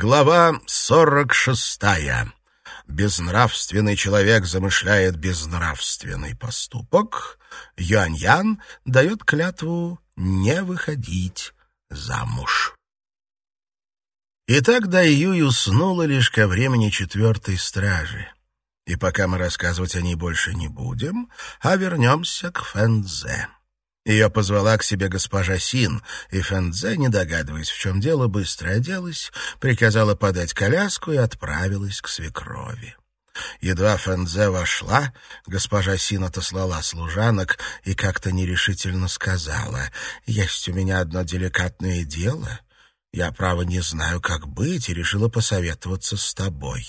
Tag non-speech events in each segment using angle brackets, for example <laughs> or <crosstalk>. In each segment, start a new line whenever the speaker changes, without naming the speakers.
Глава сорок шестая. Безнравственный человек замышляет безнравственный поступок. Юань-Ян дает клятву не выходить замуж. Итак, Дайюй уснула лишь ко времени четвертой стражи. И пока мы рассказывать о ней больше не будем, а вернемся к Фэнзе. Ее позвала к себе госпожа Син, и Фэнзе, не догадываясь, в чем дело, быстро оделась, приказала подать коляску и отправилась к свекрови. Едва Фэнзе вошла, госпожа Син отослала служанок и как-то нерешительно сказала, «Есть у меня одно деликатное дело». Я, право, не знаю, как быть, и решила посоветоваться с тобой.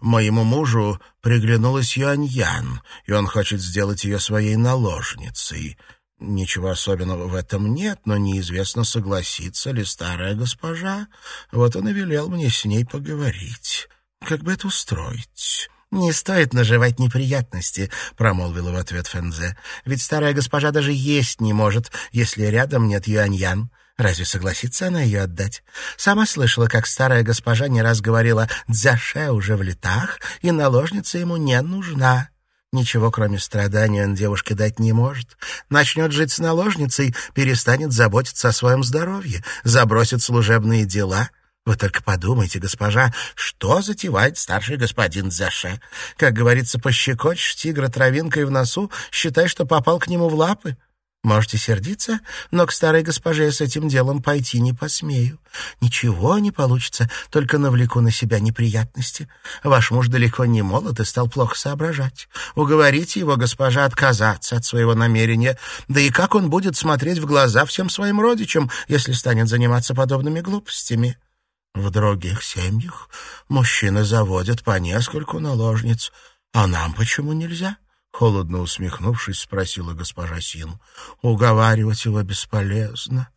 Моему мужу приглянулась Юань-Ян, и он хочет сделать ее своей наложницей. Ничего особенного в этом нет, но неизвестно, согласится ли старая госпожа. Вот он и велел мне с ней поговорить. Как бы это устроить? «Не стоит наживать неприятности», — промолвила в ответ Фэнзе. «Ведь старая госпожа даже есть не может, если рядом нет Юань-Ян. Разве согласится она ее отдать? Сама слышала, как старая госпожа не раз говорила «Дзяше уже в летах, и наложница ему не нужна». Ничего, кроме страданий, он девушке дать не может. Начнет жить с наложницей, перестанет заботиться о своем здоровье, забросит служебные дела. Вы только подумайте, госпожа, что затевает старший господин Заше? Как говорится, пощекочешь тигра травинкой в носу, считай, что попал к нему в лапы. Можете сердиться, но к старой госпоже я с этим делом пойти не посмею. Ничего не получится, только навлеку на себя неприятности. Ваш муж далеко не молод и стал плохо соображать. Уговорите его, госпожа, отказаться от своего намерения. Да и как он будет смотреть в глаза всем своим родичам, если станет заниматься подобными глупостями? В других семьях мужчины заводят по нескольку наложниц, а нам почему нельзя?» Холодно усмехнувшись, спросила госпожа Син. «Уговаривать его бесполезно.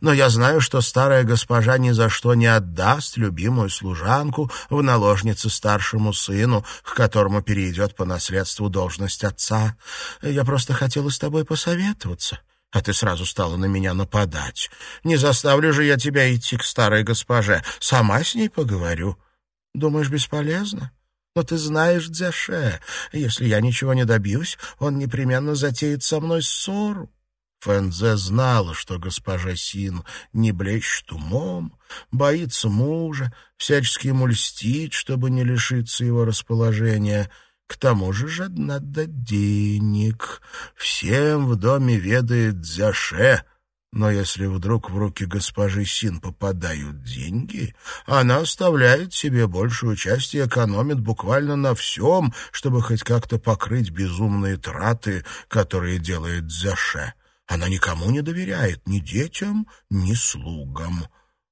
Но я знаю, что старая госпожа ни за что не отдаст любимую служанку в наложнице старшему сыну, к которому перейдет по наследству должность отца. Я просто хотела с тобой посоветоваться, а ты сразу стала на меня нападать. Не заставлю же я тебя идти к старой госпоже, сама с ней поговорю. Думаешь, бесполезно?» Но ты знаешь Дзяше, если я ничего не добьюсь, он непременно затеет со мной ссору. Фэнзе знала, что госпожа Син не блещет умом, боится мужа, всячески ему льстит, чтобы не лишиться его расположения. К тому же жадна до денег. Всем в доме ведает Дзяше, но если вдруг в руки госпожи Син попадают деньги, она оставляет себе большую часть и экономит буквально на всем, чтобы хоть как-то покрыть безумные траты, которые делает Зяше. Она никому не доверяет, ни детям, ни слугам.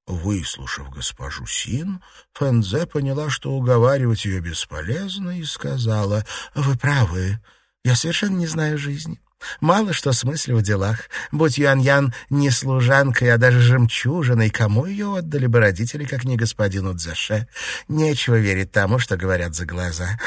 Выслушав госпожу Син, Фэнзе поняла, что уговаривать ее бесполезно, и сказала, «Вы правы, я совершенно не знаю жизни». Мало что смыслю в делах. Будь Юань-Ян не служанкой, а даже жемчужиной, кому ее отдали бы родители, как не господину Дзаше? Нечего верить тому, что говорят за глаза.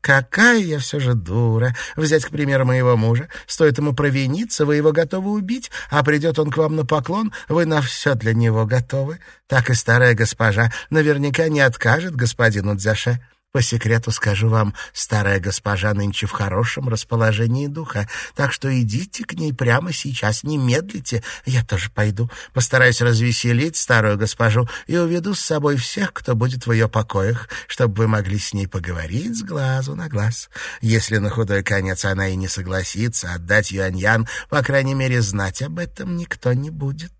Какая я все же дура. Взять, к примеру, моего мужа. Стоит ему провиниться, вы его готовы убить, а придет он к вам на поклон, вы на все для него готовы. Так и старая госпожа наверняка не откажет господину Дзаше. По секрету скажу вам, старая госпожа нынче в хорошем расположении духа, так что идите к ней прямо сейчас, не медлите. Я тоже пойду, постараюсь развеселить старую госпожу и уведу с собой всех, кто будет в ее покоях, чтобы вы могли с ней поговорить с глазу на глаз. Если на худой конец она и не согласится отдать Юаньян, по крайней мере, знать об этом никто не будет.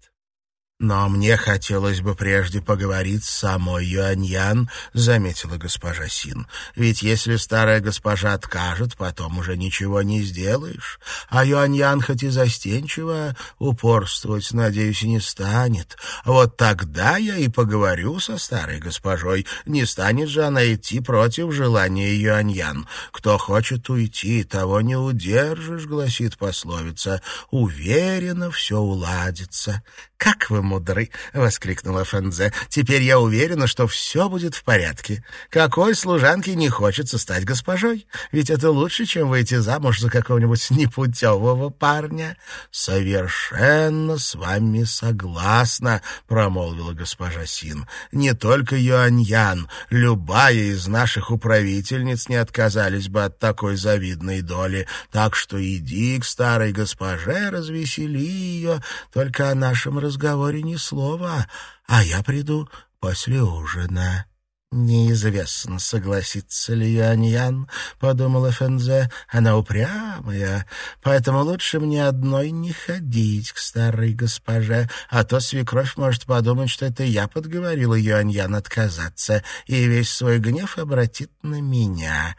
«Но мне хотелось бы прежде поговорить с самой Юаньян», — заметила госпожа Син. «Ведь если старая госпожа откажет, потом уже ничего не сделаешь. А Юаньян хоть и застенчиво, упорствовать, надеюсь, не станет. Вот тогда я и поговорю со старой госпожой. Не станет же она идти против желания Юаньян. Кто хочет уйти, того не удержишь», — гласит пословица. «Уверенно все уладится. Как вы мудры!» — воскликнула Фэнзе. «Теперь я уверена, что все будет в порядке. Какой служанке не хочется стать госпожой? Ведь это лучше, чем выйти замуж за какого-нибудь непутевого парня». «Совершенно с вами согласна», — промолвила госпожа Син. «Не только Юаньян, любая из наших управительниц не отказались бы от такой завидной доли. Так что иди к старой госпоже, развесели ее, только о нашем разговоре ни слова, а я приду после ужина». «Неизвестно, согласится ли Юань-Ян», — подумала Фэнзе. «Она упрямая, поэтому лучше мне одной не ходить к старой госпоже, а то свекровь может подумать, что это я подговорила Юань-Ян отказаться, и весь свой гнев обратит на меня.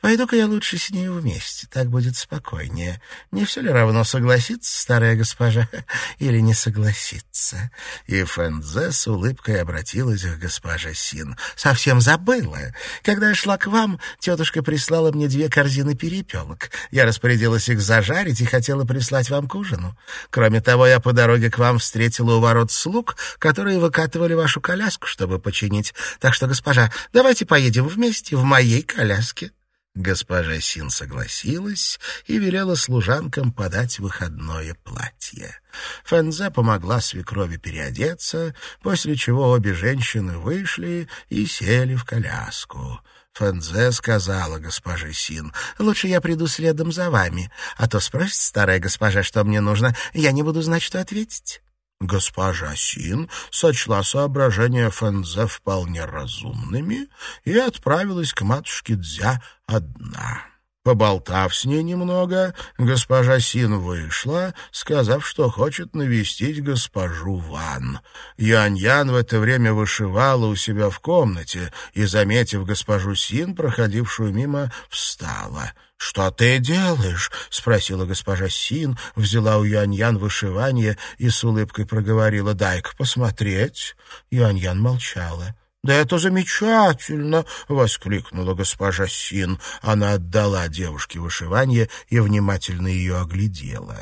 Пойду-ка я лучше с ней вместе, так будет спокойнее. Не все ли равно, согласится старая госпожа <laughs> или не согласится?» И Фэнзе с улыбкой обратилась к госпоже Син — совсем забыла. Когда я шла к вам, тетушка прислала мне две корзины перепелок. Я распорядилась их зажарить и хотела прислать вам к ужину. Кроме того, я по дороге к вам встретила у ворот слуг, которые выкатывали вашу коляску, чтобы починить. Так что, госпожа, давайте поедем вместе в моей коляске». Госпожа Син согласилась и велела служанкам подать выходное платье. Фэнзе помогла свекрови переодеться, после чего обе женщины вышли и сели в коляску. Фэнзе сказала госпоже Син, «Лучше я приду следом за вами, а то спросит старая госпожа, что мне нужно, я не буду знать, что ответить». Госпожа Син сочла соображения Фэнзе вполне разумными и отправилась к матушке Дзя одна. Поболтав с ней немного, госпожа Син вышла, сказав, что хочет навестить госпожу Ван. Юань-Ян в это время вышивала у себя в комнате и, заметив госпожу Син, проходившую мимо, встала — «Что ты делаешь?» — спросила госпожа Син, взяла у Юань-Ян вышивание и с улыбкой проговорила «дай-ка посмотреть». Юань-Ян молчала. «Да это замечательно!» — воскликнула госпожа Син. Она отдала девушке вышивание и внимательно ее оглядела.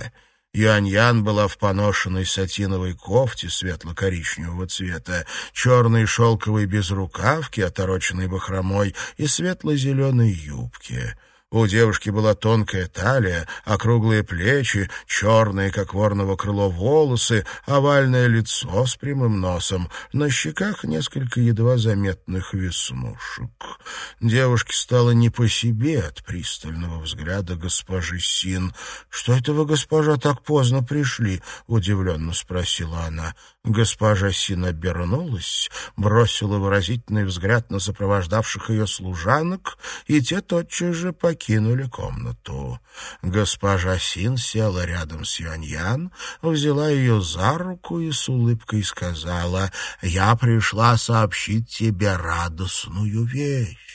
Юань-Ян была в поношенной сатиновой кофте светло-коричневого цвета, черной шелковой безрукавке, отороченной бахромой, и светло-зеленой юбке. У девушки была тонкая талия, округлые плечи, черные, как ворного крыло, волосы, овальное лицо с прямым носом, на щеках несколько едва заметных веснушек. Девушке стало не по себе от пристального взгляда госпожи Син. «Что это вы, госпожа, так поздно пришли?» — удивленно спросила она. Госпожа Син обернулась, бросила выразительный взгляд на сопровождавших ее служанок, и те тотчас же покинули комнату. Госпожа Син села рядом с Юаньян, взяла ее за руку и с улыбкой сказала, «Я пришла сообщить тебе радостную вещь».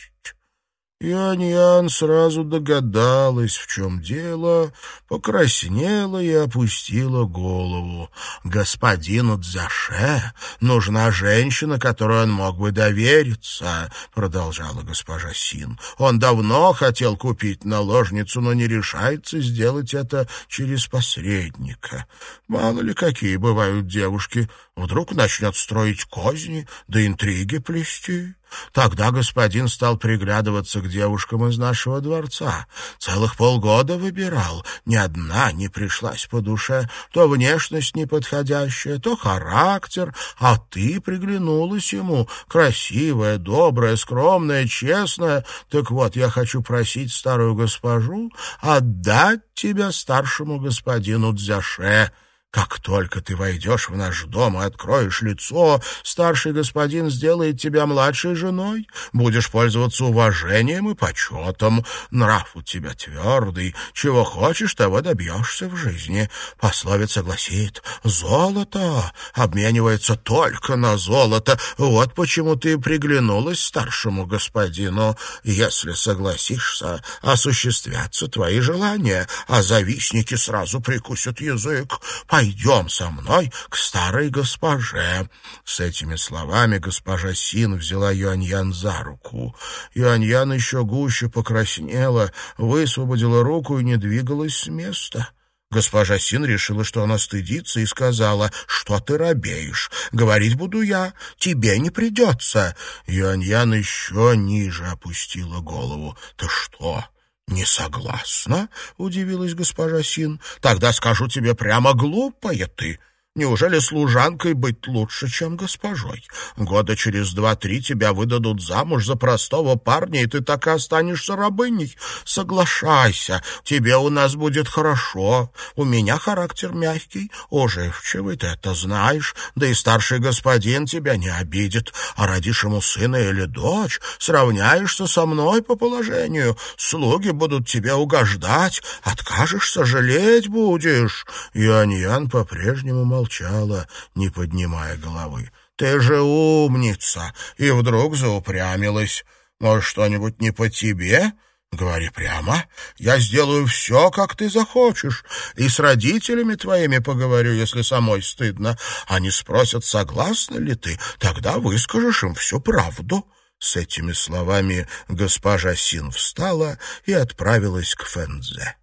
Ян-Ян сразу догадалась, в чем дело, покраснела и опустила голову. «Господину Дзяше нужна женщина, которой он мог бы довериться», — продолжала госпожа Син. «Он давно хотел купить наложницу, но не решается сделать это через посредника. Мало ли какие бывают девушки, вдруг начнет строить козни, да интриги плести». Тогда господин стал приглядываться к девушкам из нашего дворца. Целых полгода выбирал. Ни одна не пришлась по душе. То внешность неподходящая, то характер. А ты приглянулась ему. Красивая, добрая, скромная, честная. Так вот, я хочу просить старую госпожу отдать тебя старшему господину Дзяше». Как только ты войдешь в наш дом и откроешь лицо, старший господин сделает тебя младшей женой, будешь пользоваться уважением и почетом, нрав у тебя твердый, чего хочешь, того добьешься в жизни. Пословица гласит, золото обменивается только на золото, вот почему ты приглянулась старшему господину. Если согласишься, осуществятся твои желания, а завистники сразу прикусят язык пойдем со мной к старой госпоже». С этими словами госпожа Син взяла Юаньян за руку. Юаньян еще гуще покраснела, высвободила руку и не двигалась с места. Госпожа Син решила, что она стыдится, и сказала, что ты робеешь. Говорить буду я, тебе не придется. Юань-Ян еще ниже опустила голову. Ты что, «Не согласна?» — удивилась госпожа Син. «Тогда скажу тебе прямо, глупая ты. Неужели служанкой быть лучше, чем госпожой? Года через два-три тебя выдадут замуж за простого парня, и ты так и останешься рабыней. Соглашайся, тебе у нас будет хорошо. У меня характер мягкий, уживчивый, ты это знаешь, да и старший господин тебя не обидит. А родишь ему сына или дочь, сравняешься со мной по положению. Слуги будут тебе угождать, откажешься, жалеть будешь. Юань-Ян по-прежнему молчал молчала, не поднимая головы. «Ты же умница!» И вдруг заупрямилась. «Может, что-нибудь не по тебе?» Говори прямо. Я сделаю все, как ты захочешь. И с родителями твоими поговорю, если самой стыдно. Они спросят, согласна ли ты. Тогда выскажешь им всю правду». С этими словами госпожа Син встала и отправилась к Фэнзе.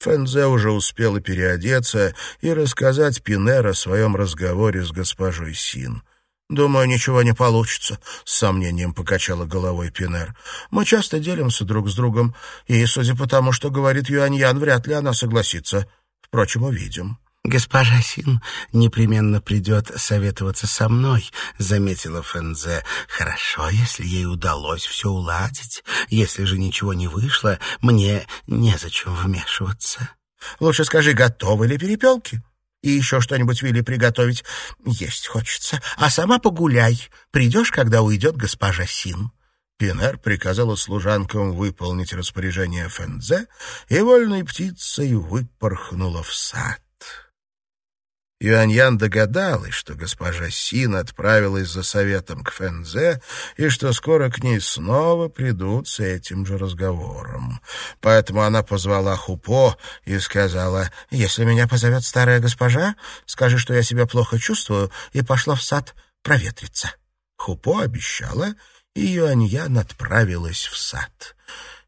Фэнзе уже успела переодеться и рассказать Пинер о своем разговоре с госпожой Син. «Думаю, ничего не получится», — с сомнением покачала головой Пинер. «Мы часто делимся друг с другом, и, судя по тому, что говорит Юаньян, вряд ли она согласится. Впрочем, увидим».
«Госпожа Син непременно придет советоваться со мной», — заметила Фэнзе. «Хорошо, если ей удалось все уладить. Если же ничего не вышло, мне незачем вмешиваться».
«Лучше скажи, готовы ли перепелки?» И еще что-нибудь вели приготовить. Есть хочется. А сама погуляй. Придешь, когда уйдет госпожа Син. Пинер приказала служанкам выполнить распоряжение Фэнзе и вольной птицей выпорхнула в сад. Юаньян догадалась, что госпожа Син отправилась за советом к Фэнзе и что скоро к ней снова придут с этим же разговором. Поэтому она позвала Хупо и сказала, «Если меня позовет старая госпожа, скажи, что я себя плохо чувствую, и пошла в сад проветриться». Хупо обещала, и Юаньян отправилась в сад.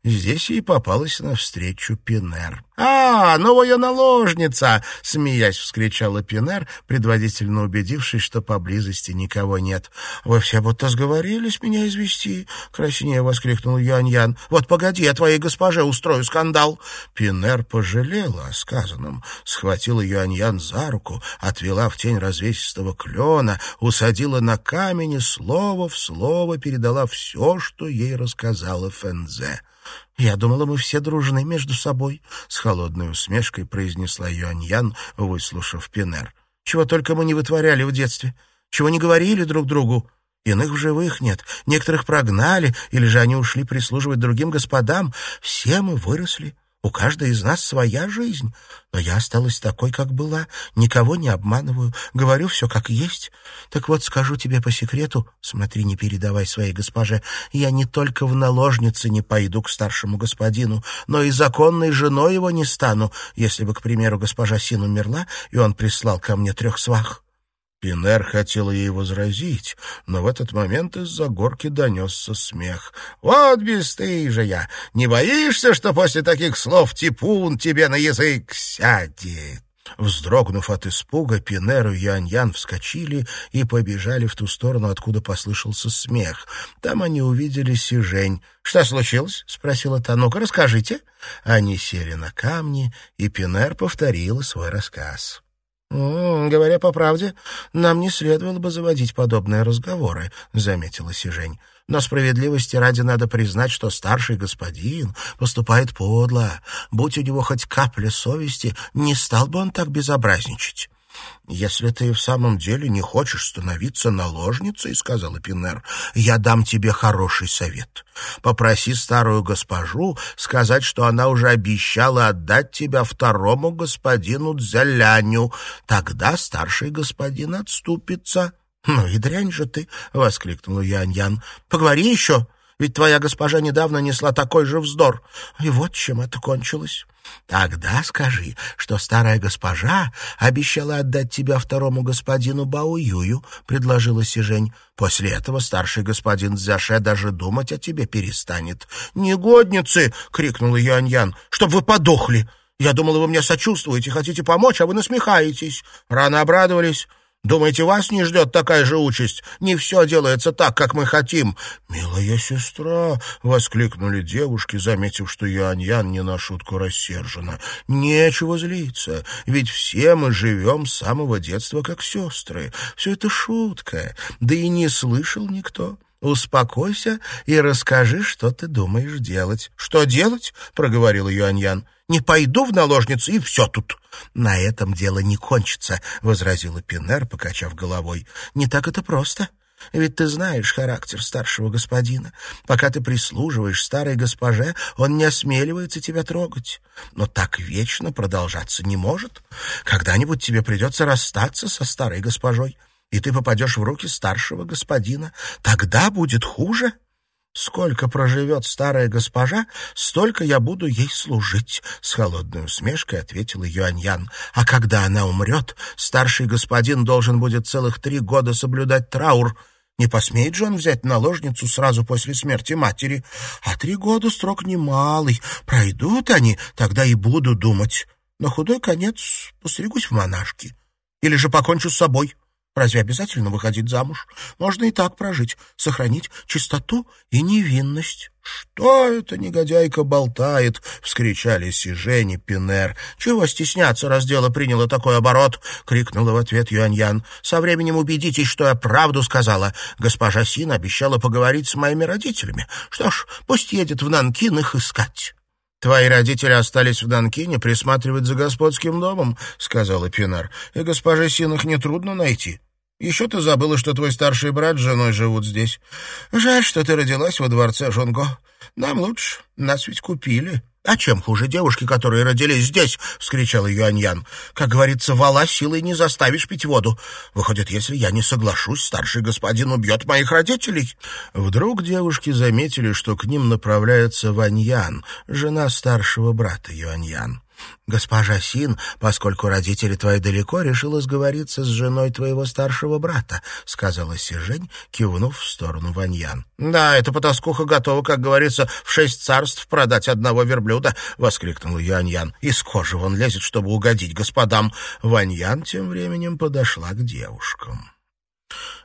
Здесь ей попалась навстречу Пинер. «А, новая наложница!» — смеясь вскричала Пинер, предводительно убедившись, что поблизости никого нет. «Вы все будто сговорились меня извести!» — краснее воскликнул Юань-Ян. «Вот погоди, я твоей госпоже устрою скандал!» Пинер пожалела о сказанном, схватила Юань-Ян за руку, отвела в тень развесистого клена, усадила на камень и слово в слово передала все, что ей рассказала Фэнзе. «Я думала, мы все дружны между собой», — с холодной усмешкой произнесла Юань-Ян, выслушав Пинер. «Чего только мы не вытворяли в детстве, чего не говорили друг другу. Иных в живых нет, некоторых прогнали, или же они ушли прислуживать другим господам. Все мы выросли, у каждой из нас своя жизнь, но я осталась такой, как была, никого не обманываю, говорю все как есть. Так вот, скажу тебе по секрету, смотри, не передавай своей госпоже, я не только в наложнице не пойду к старшему господину, но и законной женой его не стану, если бы, к примеру, госпожа Син умерла, и он прислал ко мне трех свах. Пинер хотела ей возразить, но в этот момент из-за горки донесся смех. «Вот бесстыжая! Не боишься, что после таких слов типун тебе на язык сядет?» Вздрогнув от испуга, Пинер и Янь-Ян вскочили и побежали в ту сторону, откуда послышался смех. Там они увидели Сижень. «Что случилось?» — спросила та. «Ну-ка, расскажите». Они сели на камни, и Пинер повторила свой рассказ. «Говоря по правде, нам не следовало бы заводить подобные разговоры», — заметила Сижень. «Но справедливости ради надо признать, что старший господин поступает подло. Будь у него хоть капля совести, не стал бы он так безобразничать». «Если ты в самом деле не хочешь становиться наложницей, — сказала Пинер, — я дам тебе хороший совет. Попроси старую госпожу сказать, что она уже обещала отдать тебя второму господину Дзяляню. Тогда старший господин отступится». «Ну и дрянь же ты!» — воскликнула Янь-Ян. «Поговори еще!» Ведь твоя госпожа недавно несла такой же вздор. И вот чем это кончилось. Тогда скажи, что старая госпожа обещала отдать тебя второму господину Баоюю, — предложила Сижень. После этого старший господин Дзяше даже думать о тебе перестанет. — Негодницы! — крикнула Юань-Ян. — Чтоб вы подохли! Я думала, вы мне сочувствуете, хотите помочь, а вы насмехаетесь. Рано обрадовались. Думаете, вас не ждет такая же участь? Не все делается так, как мы хотим. «Милая сестра!» — воскликнули девушки, заметив, что Юань-Ян не на шутку рассержена. «Нечего злиться, ведь все мы живем с самого детства как сестры. Все это шутка, да и не слышал никто». Успокойся и расскажи, что ты думаешь делать. — Что делать? — проговорил Юаньян. — Не пойду в наложницу, и все тут. — На этом дело не кончится, — возразила Пинер, покачав головой. — Не так это просто. Ведь ты знаешь характер старшего господина. Пока ты прислуживаешь старой госпоже, он не осмеливается тебя трогать. Но так вечно продолжаться не может. Когда-нибудь тебе придется расстаться со старой госпожой и ты попадешь в руки старшего господина. Тогда будет хуже. Сколько проживет старая госпожа, столько я буду ей служить, — с холодной усмешкой ответила Юаньян. А когда она умрет, старший господин должен будет целых три года соблюдать траур. Не посмеет же он взять наложницу сразу после смерти матери. А три года срок немалый. Пройдут они, тогда и буду думать. На худой конец постригусь в монашки. Или же покончу с собой. Разве обязательно выходить замуж? Можно и так прожить, сохранить чистоту и невинность. — Что это негодяйка болтает? — вскричали Сижень и Пинер. — Чего стесняться, раз дело приняло такой оборот? — крикнула в ответ Юаньян. — Со временем убедитесь, что я правду сказала. Госпожа Син обещала поговорить с моими родителями. Что ж, пусть едет в Нанкин их искать. «Твои родители остались в Донкине присматривать за господским домом», — сказала Пинар. «И госпоже Син их нетрудно найти. Еще ты забыла, что твой старший брат с женой живут здесь. Жаль, что ты родилась во дворце Жонго. Нам лучше, нас ведь купили». «А чем хуже девушки, которые родились здесь?» — вскричал Юаньян. «Как говорится, вала силой не заставишь пить воду. Выходит, если я не соглашусь, старший господин убьет моих родителей». Вдруг девушки заметили, что к ним направляется Ваньян, жена старшего брата Юаньян. Госпожа Син, поскольку родители твои далеко, решила сговориться с женой твоего старшего брата, — сказала Сижень, кивнув в сторону Ваньян. — Да, эта потаскуха готова, как говорится, в шесть царств продать одного верблюда, — воскликнул Юаньян. — Из кожи он лезет, чтобы угодить господам. Ваньян тем временем подошла к девушкам.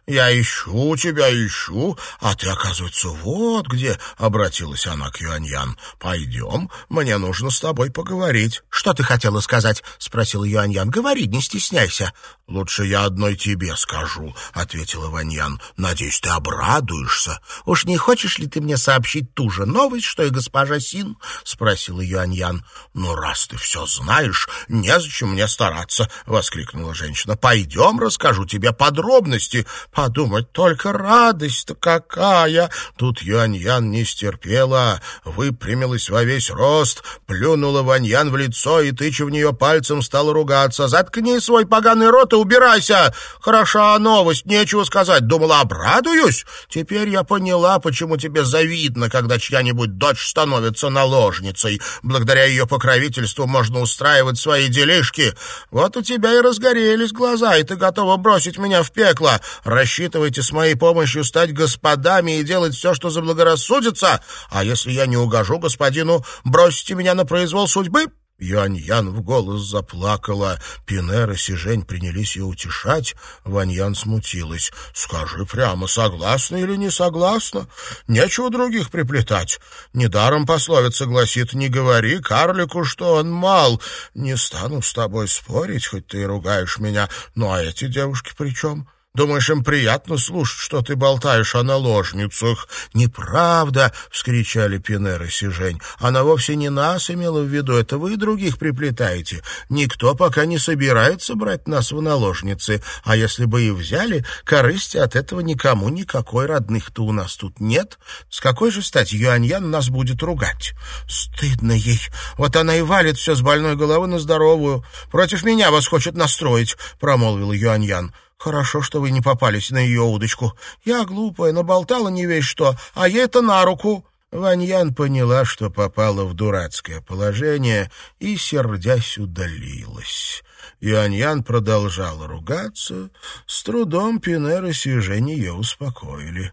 «Я ищу тебя, ищу, а ты, оказывается, вот где», — обратилась она к Юаньян. «Пойдем, мне нужно с тобой поговорить». «Что ты хотела сказать?» — спросил Юаньян. «Говори, не стесняйся». «Лучше я одной тебе скажу», — ответила Ваньян. «Надеюсь, ты обрадуешься». «Уж не хочешь ли ты мне сообщить ту же новость, что и госпожа Син?» — спросила Юаньян. «Ну, раз ты все знаешь, незачем мне стараться», — воскликнула женщина. «Пойдем, расскажу тебе подробности». Подумать только, радость-то какая! Тут Юань-Ян не стерпела, выпрямилась во весь рост, плюнула Ваньян в лицо и, тыча в нее пальцем, стала ругаться. «Заткни свой поганый рот и убирайся! Хороша новость, нечего сказать. Думала, обрадуюсь? Теперь я поняла, почему тебе завидно, когда чья-нибудь дочь становится наложницей. Благодаря ее покровительству можно устраивать свои делишки. Вот у тебя и разгорелись глаза, и ты готова бросить меня в пекло рассчитываете с моей помощью стать господами и делать все, что заблагорассудится, а если я не угожу господину, бросите меня на произвол судьбы?» Юань-Ян в голос заплакала. Пинер и Сижень принялись ее утешать. Ваньян смутилась. «Скажи прямо, согласна или не согласна? Нечего других приплетать. Недаром пословица гласит, не говори карлику, что он мал. Не стану с тобой спорить, хоть ты и ругаешь меня. Ну а эти девушки при чем?» Думаешь, им приятно слушать, что ты болтаешь о наложницах?» «Неправда!» — вскричали Пинер и Сижень. «Она вовсе не нас имела в виду, это вы других приплетаете. Никто пока не собирается брать нас в наложницы, а если бы и взяли, корысти от этого никому никакой родных-то у нас тут нет. С какой же стати Юаньян нас будет ругать? Стыдно ей. Вот она и валит все с больной головы на здоровую. Против меня вас хочет настроить», — промолвил Юаньян. Хорошо, что вы не попались на ее удочку. Я глупая, наболтала не весь что, а ей это на руку». Ваньян поняла, что попала в дурацкое положение, и, сердясь, удалилась. Юаньян продолжала ругаться. С трудом Пинер и Сижень ее успокоили.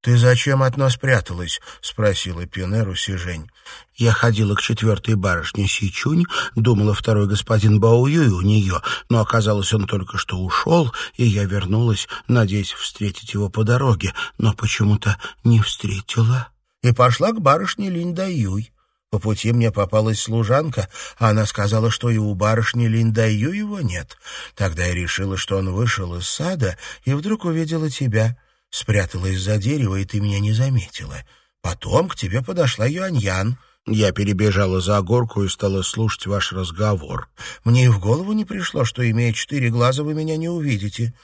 «Ты зачем от нас пряталась?» — спросила Пинеру Сижень.
Я ходила к четвертой барышне Сичунь, думала, второй господин Баоюй у нее, но оказалось, он только что ушел, и я вернулась, надеясь встретить его по дороге, но почему-то не встретила.
И пошла к барышне Линдаюй. По пути мне попалась служанка, а она сказала, что и у барышни Линдаю его нет. Тогда я решила, что он вышел из сада, и вдруг увидела тебя. Спряталась за дерево, и ты меня не заметила. Потом к тебе подошла Юаньян.
Я перебежала за горку и стала слушать ваш разговор.
Мне и в голову не пришло, что, имея четыре глаза, вы меня не увидите.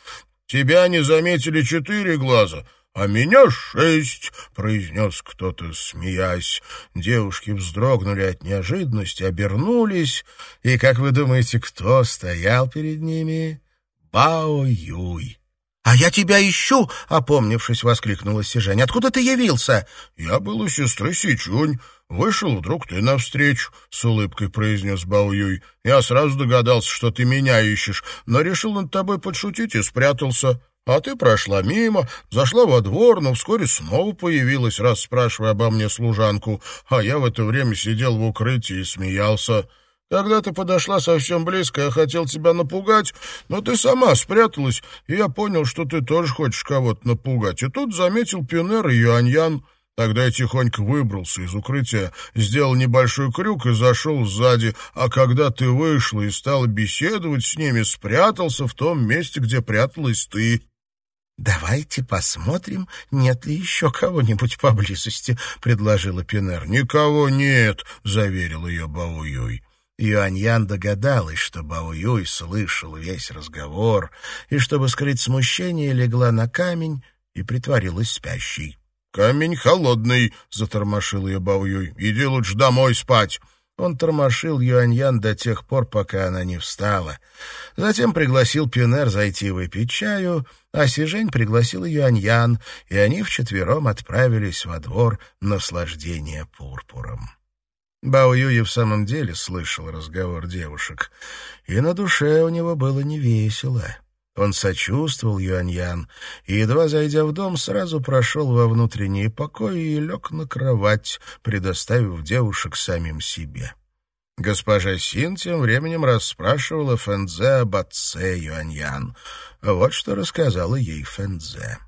— Тебя не заметили четыре глаза, а меня шесть, — произнес кто-то, смеясь. Девушки вздрогнули от неожиданности, обернулись, и, как вы думаете, кто стоял перед ними? Бао Юй. «А я тебя ищу!» — опомнившись, воскликнула Сижень. «Откуда ты явился?» «Я был у сестры Сичунь. Вышел вдруг ты навстречу», — с улыбкой произнес Бао Юй. «Я сразу догадался, что ты меня ищешь, но решил над тобой подшутить и спрятался». А ты прошла мимо, зашла во двор, но вскоре снова появилась, расспрашивая обо мне служанку, а я в это время сидел в укрытии и смеялся. Когда ты подошла совсем близко, я хотел тебя напугать, но ты сама спряталась, и я понял, что ты тоже хочешь кого-то напугать. И тут заметил Пюнер и Юаньян. Тогда я тихонько выбрался из укрытия, сделал небольшой крюк и зашел сзади, а когда ты вышла и стала беседовать с ними, спрятался в том месте, где пряталась ты. «Давайте посмотрим, нет ли еще кого-нибудь поблизости», — предложила Пинер. «Никого нет», — заверил ее Баоюй. Юаньян догадалась, что Баоюй слышал весь разговор, и, чтобы скрыть смущение, легла на камень и притворилась спящей. «Камень холодный», — затормошил ее Баоюй. «Иди лучше домой спать». Он тормошил Юаньян до тех пор, пока она не встала. Затем пригласил Пюнер зайти выпить чаю, а Сижень пригласил Юаньян, и они вчетвером отправились во двор наслаждения пурпуром. Бао Юй в самом деле слышал разговор девушек, и на душе у него было невесело. Он сочувствовал Юаньян и, едва зайдя в дом, сразу прошел во внутренние покои и лег на кровать, предоставив девушек самим себе. Госпожа Син тем временем расспрашивала Фэнзе об отце Юаньян. Вот что рассказала ей Фэнзе.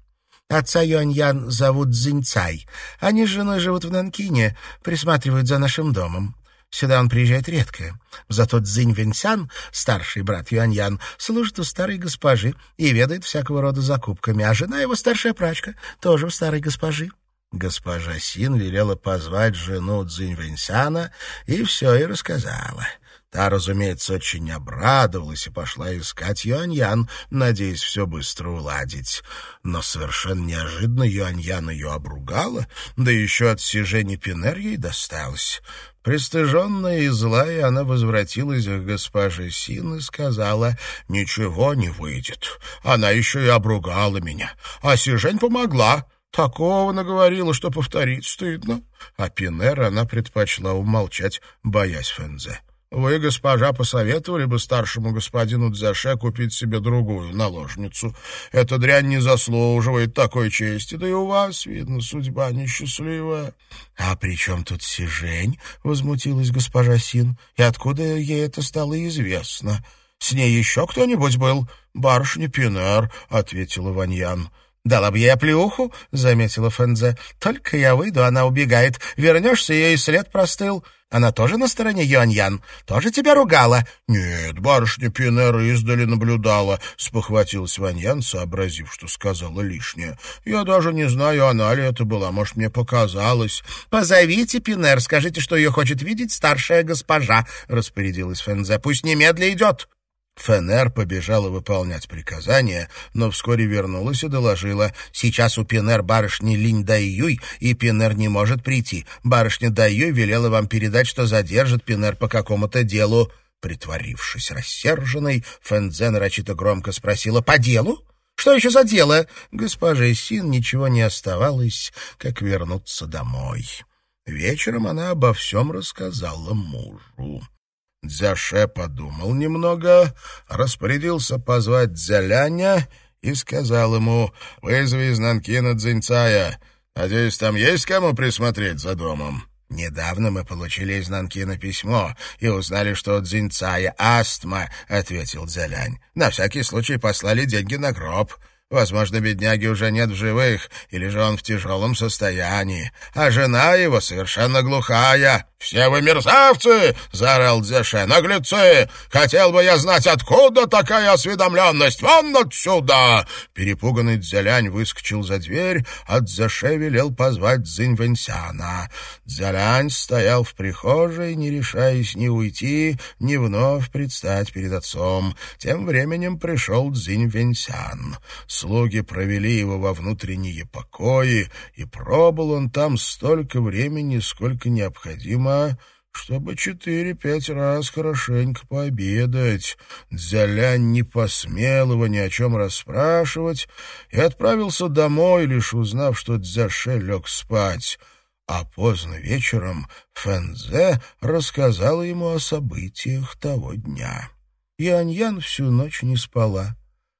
Отца Юаньян зовут Цзиньцай. Они с женой живут в Нанкине, присматривают за нашим домом. Сюда он приезжает редко. Зато Цзинь Венсян, старший брат Юаньян, служит у старой госпожи и ведает всякого рода закупками, а жена его старшая прачка, тоже у старой госпожи. Госпожа Син велела позвать жену Цзинь Венсяна и все ей рассказала. Та, разумеется, очень обрадовалась и пошла искать Юаньян, надеясь все быстро уладить. Но совершенно неожиданно Юаньян ее обругала, да еще от Сижени Пинер ей досталось. Пристыженная и злая, она возвратилась к госпоже Син и сказала, «Ничего не выйдет. Она еще и обругала меня. А Сижень помогла. Такого наговорила, что повторить стыдно». А Пинер она предпочла умолчать, боясь Фензе. Вы, госпожа, посоветовали бы старшему господину Дзяше купить себе другую наложницу. Эта дрянь не заслуживает такой чести, да и у вас, видно, судьба несчастливая. — А при чем тут Сижень? — возмутилась госпожа Син. — И откуда ей это стало известно? — С ней еще кто-нибудь был? — Барышня Пинер, — ответила Ваньян. «Дала бы ей оплеуху», — заметила Фэнзе. «Только я выйду, она убегает. Вернешься, ее и след простыл. Она тоже на стороне Юаньян? Тоже тебя ругала?» «Нет, барышня Пинера издали наблюдала», — спохватилась Ваньян, сообразив, что сказала лишнее. «Я даже не знаю, она ли это была. Может, мне показалось». «Позовите Пинер, скажите, что ее хочет видеть старшая госпожа», — распорядилась Фэнзе. «Пусть немедля идет». Фенер побежала выполнять приказание, но вскоре вернулась и доложила. «Сейчас у Пинер барышни Линь Дайюй, и Пинер не может прийти. Барышня Дайюй велела вам передать, что задержит Пинер по какому-то делу». Притворившись рассерженной, Фэнзе нарочито громко спросила «По делу?» «Что еще за дело?» Госпоже Син ничего не оставалось, как вернуться домой. Вечером она обо всем рассказала мужу. Дзяше подумал немного, распорядился позвать Дзяляня и сказал ему «Вызови из Нанкина Дзинцая». Надеюсь, там есть кому присмотреть за домом?» «Недавно мы получили из Нанкина письмо и узнали, что у Дзинцая астма», — ответил Дзялянь. «На всякий случай послали деньги на гроб». Возможно, бедняги уже нет в живых, или же он в тяжелом состоянии, а жена его совершенно глухая. «Все вы мерзавцы!» — заорал Дзяше. «Наглецы! Хотел бы я знать, откуда такая осведомленность! Вон отсюда!» Перепуганный Дзялянь выскочил за дверь, а Дзяше велел позвать Цзиньвэнсяна. Дзялянь стоял в прихожей, не решаясь ни уйти, ни вновь предстать перед отцом. Тем временем пришел Цзиньвэнсян. Слуги провели его во внутренние покои, и пробыл он там столько времени, сколько необходимо чтобы четыре-пять раз хорошенько пообедать. Дзялянь не посмел его ни о чем расспрашивать и отправился домой, лишь узнав, что Дзяше лег спать. А поздно вечером Фэнзе рассказала ему о событиях того дня. Янь-Ян всю ночь не спала,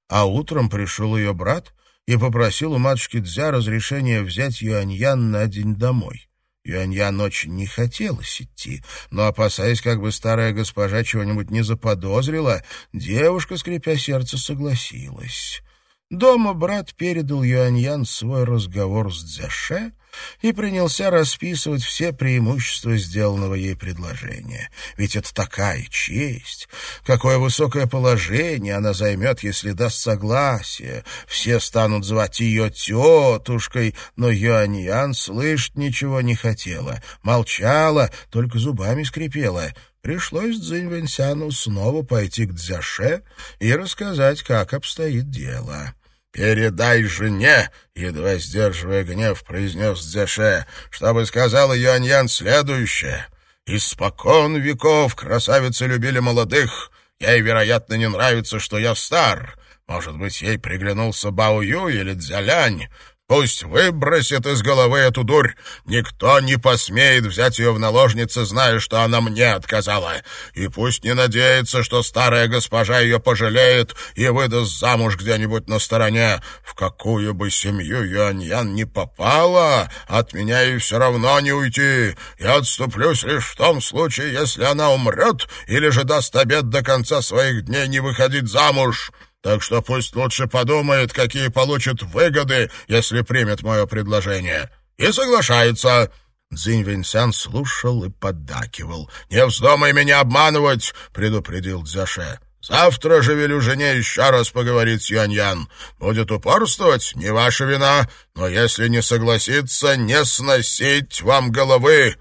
а утром пришел ее брат и попросил у матушки Дзя разрешения взять Юаньян на день домой. Юаньян очень не хотелось идти, но, опасаясь, как бы старая госпожа чего-нибудь не заподозрила, девушка, скрипя сердце, согласилась. Дома брат передал Юаньян свой разговор с Дзяше — и принялся расписывать все преимущества сделанного ей предложения. Ведь это такая честь! Какое высокое положение она займет, если даст согласие. Все станут звать ее тетушкой, но Юаньян слышать ничего не хотела. Молчала, только зубами скрипела. Пришлось Цзинь снова пойти к Дзяше и рассказать, как обстоит дело. «Передай жене», — едва сдерживая гнев, произнес Дзяше, чтобы сказала Юаньян следующее. «Испокон веков красавицы любили молодых. Ей, вероятно, не нравится, что я стар. Может быть, ей приглянулся Бао Ю или Дзялянь. Пусть выбросит из головы эту дурь. Никто не посмеет взять ее в наложницы, зная, что она мне отказала. И пусть не надеется, что старая госпожа ее пожалеет и выдаст замуж где-нибудь на стороне. В какую бы семью Юаньян не попала, от меня ей все равно не уйти. Я отступлюсь лишь в том случае, если она умрет или же даст обед до конца своих дней не выходить замуж». Так что пусть лучше подумает, какие получит выгоды, если примет мое предложение. И соглашается». Цзинь Винсян слушал и поддакивал. «Не вздумай меня обманывать!» — предупредил Дзяше. «Завтра же велю жене еще раз поговорить с Юаньян. Будет упорствовать — не ваша вина, но если не согласится, не сносить вам головы!»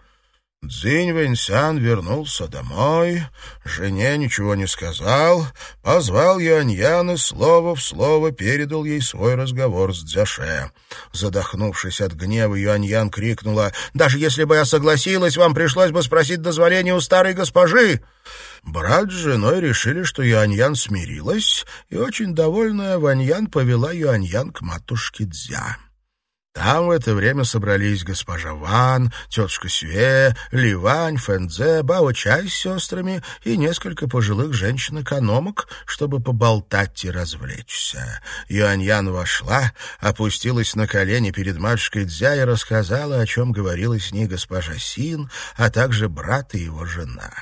Цзинь Вэньсян вернулся домой, жене ничего не сказал, позвал Юаньян и слово в слово передал ей свой разговор с Дзяше. Задохнувшись от гнева, Юаньян крикнула, «Даже если бы я согласилась, вам пришлось бы спросить дозволения у старой госпожи!» Брат с женой решили, что Юаньян смирилась, и очень довольная Ваньян повела Юаньян к матушке Дзя. Там в это время собрались госпожа Ван, тетушка Сюэ, Ливань, Фэнзе, Бао Чай с сестрами и несколько пожилых женщин-экономок, чтобы поболтать и развлечься. Юаньян вошла, опустилась на колени перед матушкой Дзя и рассказала, о чем говорила с ней госпожа Син, а также брат и его жена.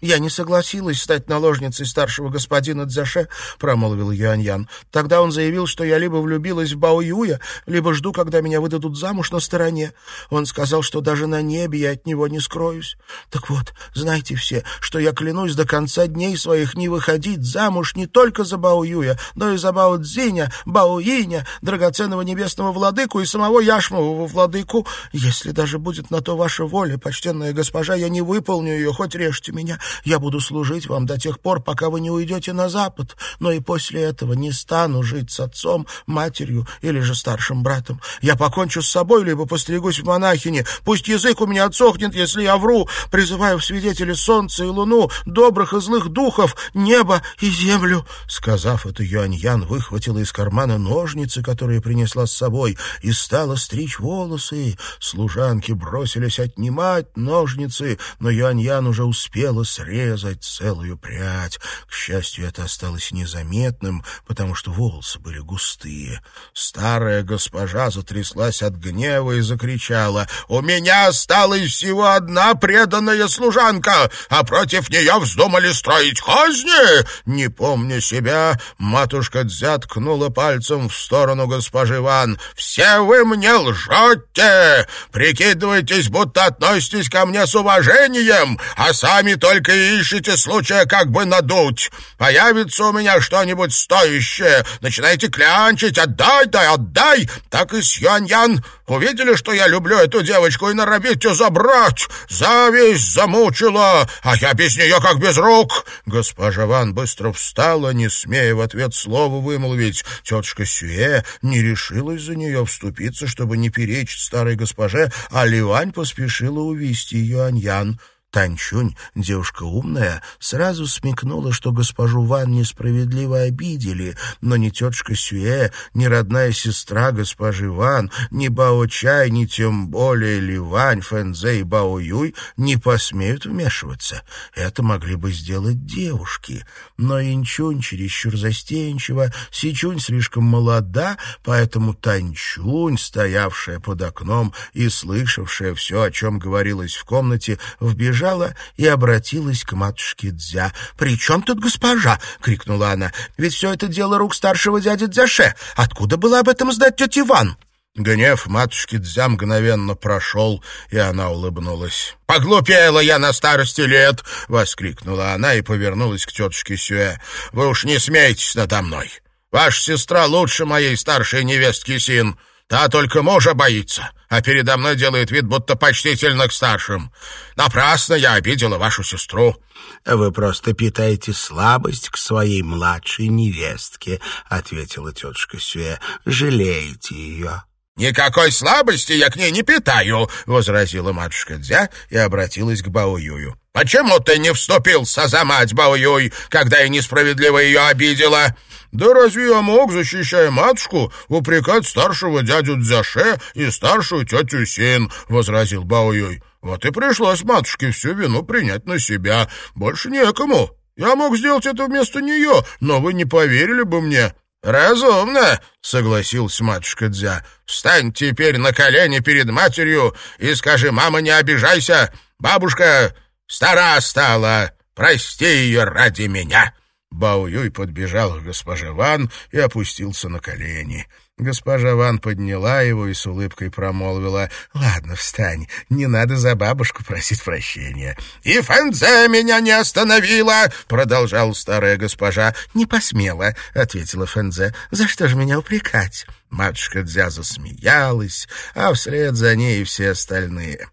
«Я не согласилась стать наложницей старшего господина Дзяше», — промолвил Юаньян. «Тогда он заявил, что я либо влюбилась в Бао Юя, либо жду, когда меня выдадут замуж на стороне. Он сказал, что даже на небе я от него не скроюсь. Так вот, знайте все, что я клянусь до конца дней своих не выходить замуж не только за Бао Юя, но и за Бао Цзиня, Бао Иня, драгоценного небесного владыку и самого Яшмового владыку. Если даже будет на то ваша воля, почтенная госпожа, я не выполню ее, хоть режьте меня. Я буду служить вам до тех пор, пока вы не уйдете на запад, но и после этого не стану жить с отцом, матерью или же старшим братом. Я покончу с собой, либо постригусь в монахине. Пусть язык у меня отсохнет, если я вру. Призываю в свидетели солнца и луну, добрых и злых духов, небо и землю». Сказав это, Юань-Ян выхватила из кармана ножницы, которые принесла с собой, и стала стричь волосы. Служанки бросились отнимать ножницы, но Юань-Ян уже успела срезать целую прядь. К счастью, это осталось незаметным, потому что волосы были густые. Старая госпожа затряслась от гнева и закричала «У меня осталась всего одна преданная служанка, а против нее вздумали строить козни!» Не помня себя, матушка Дзя ткнула пальцем в сторону госпожи Ван. «Все вы мне лжете! Прикидываетесь, будто относитесь ко мне с уважением, а сами только ищете случая как бы надуть. Появится у меня что-нибудь стоящее, начинайте клянчить, отдай, дай, отдай, так и с Юань-Ян. Увидели, что я люблю эту девочку и норовите забрать? Зависть замучила, а я без нее как без рук. Госпожа Ван быстро встала, не смея в ответ слова вымолвить. Тетушка Сюэ не решилась за нее вступиться, чтобы не перечить старой госпоже, а Ливань поспешила увести Юань-Ян. Танчунь, девушка умная, сразу смекнула, что госпожу Ван несправедливо обидели, но ни тетушка Сюэ, ни родная сестра госпожи Ван, ни Бао Чай, ни тем более Ли Вань, Фэнзе и Бао Юй не посмеют вмешиваться. Это могли бы сделать девушки. Но Инчунь чересчур застенчива, Сичунь слишком молода, поэтому Танчунь, стоявшая под окном и слышавшая все, о чем говорилось в комнате, вбежала побежала и обратилась к матушке Дзя. «При чем тут госпожа?» — крикнула она. «Ведь все это дело рук старшего дяди Дзяше. Откуда было об этом знать тетя Иван?»
Гнев матушки Дзя мгновенно прошел, и она улыбнулась. «Поглупела я на старости лет!» — воскликнула она и повернулась к тетушке Сюэ. «Вы уж не смейтесь надо мной! Ваша сестра лучше моей старшей невестки Син. Та только мужа боится, а передо мной делает вид, будто почтительно к старшим. Напрасно я обидела вашу сестру».
«Вы просто питаете слабость к своей младшей невестке», — ответила тетушка Сюэ. «Жалеете ее».
«Никакой слабости я к ней не питаю», — возразила матушка Дзя и обратилась к Бао Юю. «Почему ты не вступился за мать Бао Юй, когда я несправедливо ее обидела?» Да разве я мог, защищая матушку, упрекать старшего дядю Дзяше и старшую тетю Син? — возразил Бао Юй. Вот и пришлось матушке всю вину принять на себя. Больше некому. Я мог сделать это вместо нее, но вы не поверили бы мне. «Разумно», — согласился матушка Дзя. «Встань теперь на колени перед матерью и скажи, мама, не обижайся. Бабушка стара стала, прости ее ради меня». Бао Юй подбежал к госпоже Ван и опустился на колени. Госпожа Ван подняла его и с улыбкой промолвила. «Ладно, встань, не надо за бабушку просить прощения». «И Фэнзе меня не остановила!» — продолжала старая госпожа. «Не посмела», — ответила Фэнзе. «За что же меня упрекать?» Матушка Дзя засмеялась, а вслед за ней и все остальные.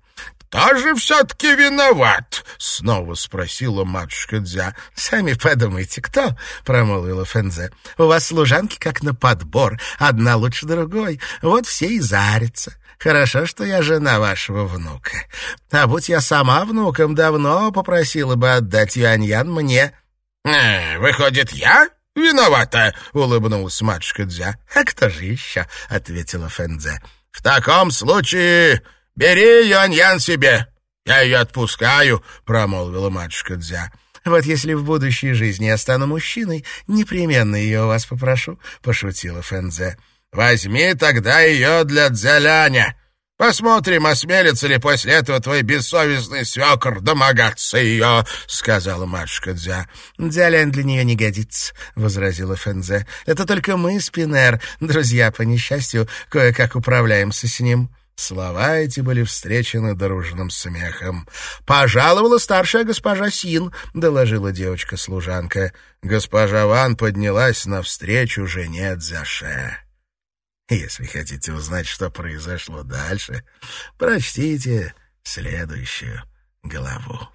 «Кто же все-таки виноват?» — снова спросила матушка Дзя. «Сами подумайте, кто?» — промолвила Фэнзе. «У вас служанки как на подбор, одна лучше другой. Вот все и зарятся. Хорошо, что я жена вашего внука. А будь я сама внуком, давно попросила бы отдать Юаньян мне». «Э, «Выходит, я?» «Виновата!» — улыбнулась матушка Дзя. «А кто же еще?» — ответила Фэнзе. «В таком случае «Бери Юань-Ян себе, я ее отпускаю», — промолвила матушка Дзя. «Вот если в будущей жизни я стану мужчиной, непременно ее у вас попрошу», — пошутила Фэнзе. «Возьми тогда ее для Дзяляня. Посмотрим, осмелится ли после этого твой бессовестный свекр домогаться ее», — сказала матушка Дзя. «Дзялянь для нее не годится», — возразила Фэнзе. «Это только мы, Спинер, друзья, по несчастью, кое-как управляемся с ним». Слова эти были встречены дружным смехом. «Пожаловала старшая госпожа Син», — доложила девочка-служанка. Госпожа Ван поднялась навстречу жене Дзяше. Если хотите узнать, что произошло дальше, прочтите следующую главу.